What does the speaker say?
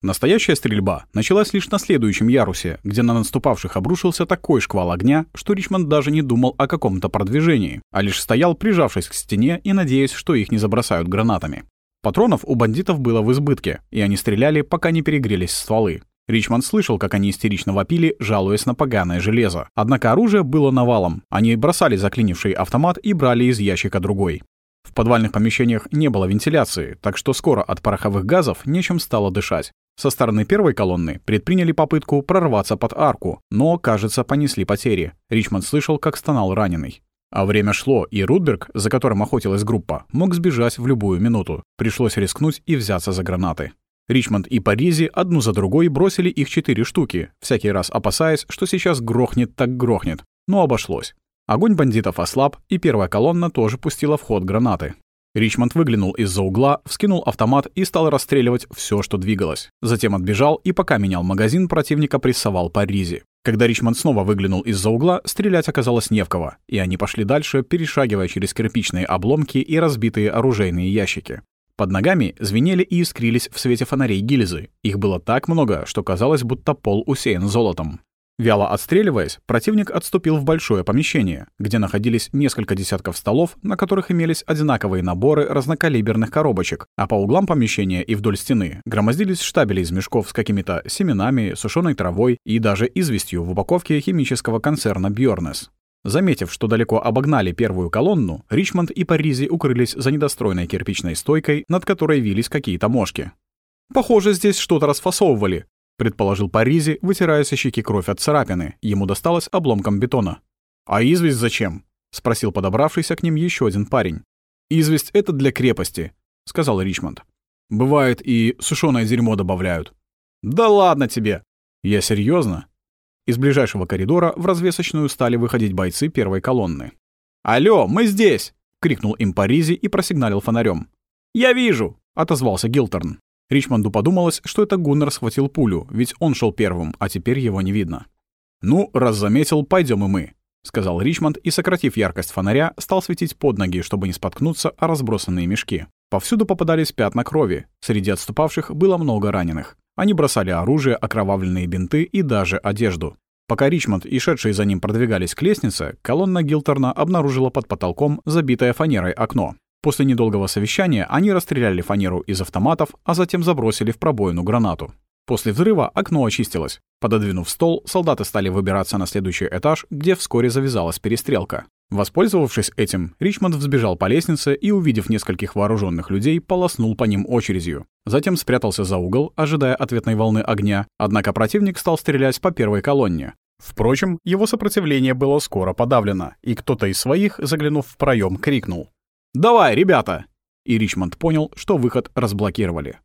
Настоящая стрельба началась лишь на следующем ярусе, где на наступавших обрушился такой шквал огня, что Ричмонд даже не думал о каком-то продвижении, а лишь стоял, прижавшись к стене и надеясь, что их не забросают гранатами. Патронов у бандитов было в избытке, и они стреляли, пока не перегрелись стволы. Ричмонд слышал, как они истерично вопили, жалуясь на поганое железо. Однако оружие было навалом. Они бросали заклинивший автомат и брали из ящика другой. В подвальных помещениях не было вентиляции, так что скоро от пороховых газов нечем стало дышать. Со стороны первой колонны предприняли попытку прорваться под арку, но, кажется, понесли потери. Ричмонд слышал, как стонал раненый. А время шло, и Рудберг, за которым охотилась группа, мог сбежать в любую минуту. Пришлось рискнуть и взяться за гранаты. Ричмонд и Паризи одну за другой бросили их четыре штуки, всякий раз опасаясь, что сейчас грохнет так грохнет. Но обошлось. Огонь бандитов ослаб, и первая колонна тоже пустила в ход гранаты. Ричмонд выглянул из-за угла, вскинул автомат и стал расстреливать все, что двигалось. Затем отбежал и, пока менял магазин, противника прессовал Паризи. Когда Ричмонд снова выглянул из-за угла, стрелять оказалось не в кого, и они пошли дальше, перешагивая через кирпичные обломки и разбитые оружейные ящики. Под ногами звенели и искрились в свете фонарей гильзы. Их было так много, что казалось, будто пол усеян золотом. Вяло отстреливаясь, противник отступил в большое помещение, где находились несколько десятков столов, на которых имелись одинаковые наборы разнокалиберных коробочек, а по углам помещения и вдоль стены громоздились штабели из мешков с какими-то семенами, сушеной травой и даже известью в упаковке химического концерна Бьорнес. Заметив, что далеко обогнали первую колонну, Ричмонд и Паризи укрылись за недостроенной кирпичной стойкой, над которой вились какие-то мошки. «Похоже, здесь что-то расфасовывали», предположил Паризи, вытирая со щеки кровь от царапины. Ему досталось обломком бетона. «А известь зачем?» — спросил подобравшийся к ним еще один парень. «Известь — это для крепости», — сказал Ричмонд. «Бывает, и сушеное дерьмо добавляют». «Да ладно тебе!» «Я серьезно. Из ближайшего коридора в развесочную стали выходить бойцы первой колонны. «Алло, мы здесь!» — крикнул им Паризи и просигналил фонарем. «Я вижу!» — отозвался Гилтерн. Ричмонду подумалось, что это Гуннер схватил пулю, ведь он шел первым, а теперь его не видно. «Ну, раз заметил, пойдем и мы», — сказал Ричмонд и, сократив яркость фонаря, стал светить под ноги, чтобы не споткнуться о разбросанные мешки. Повсюду попадались пятна крови, среди отступавших было много раненых. Они бросали оружие, окровавленные бинты и даже одежду. Пока Ричмонд и шедшие за ним продвигались к лестнице, колонна Гилтерна обнаружила под потолком забитое фанерой окно. После недолгого совещания они расстреляли фанеру из автоматов, а затем забросили в пробоину гранату. После взрыва окно очистилось. Пододвинув стол, солдаты стали выбираться на следующий этаж, где вскоре завязалась перестрелка. Воспользовавшись этим, Ричмонд взбежал по лестнице и, увидев нескольких вооруженных людей, полоснул по ним очередью. Затем спрятался за угол, ожидая ответной волны огня, однако противник стал стрелять по первой колонне. Впрочем, его сопротивление было скоро подавлено, и кто-то из своих, заглянув в проем, крикнул «Давай, ребята!» И Ричмонд понял, что выход разблокировали.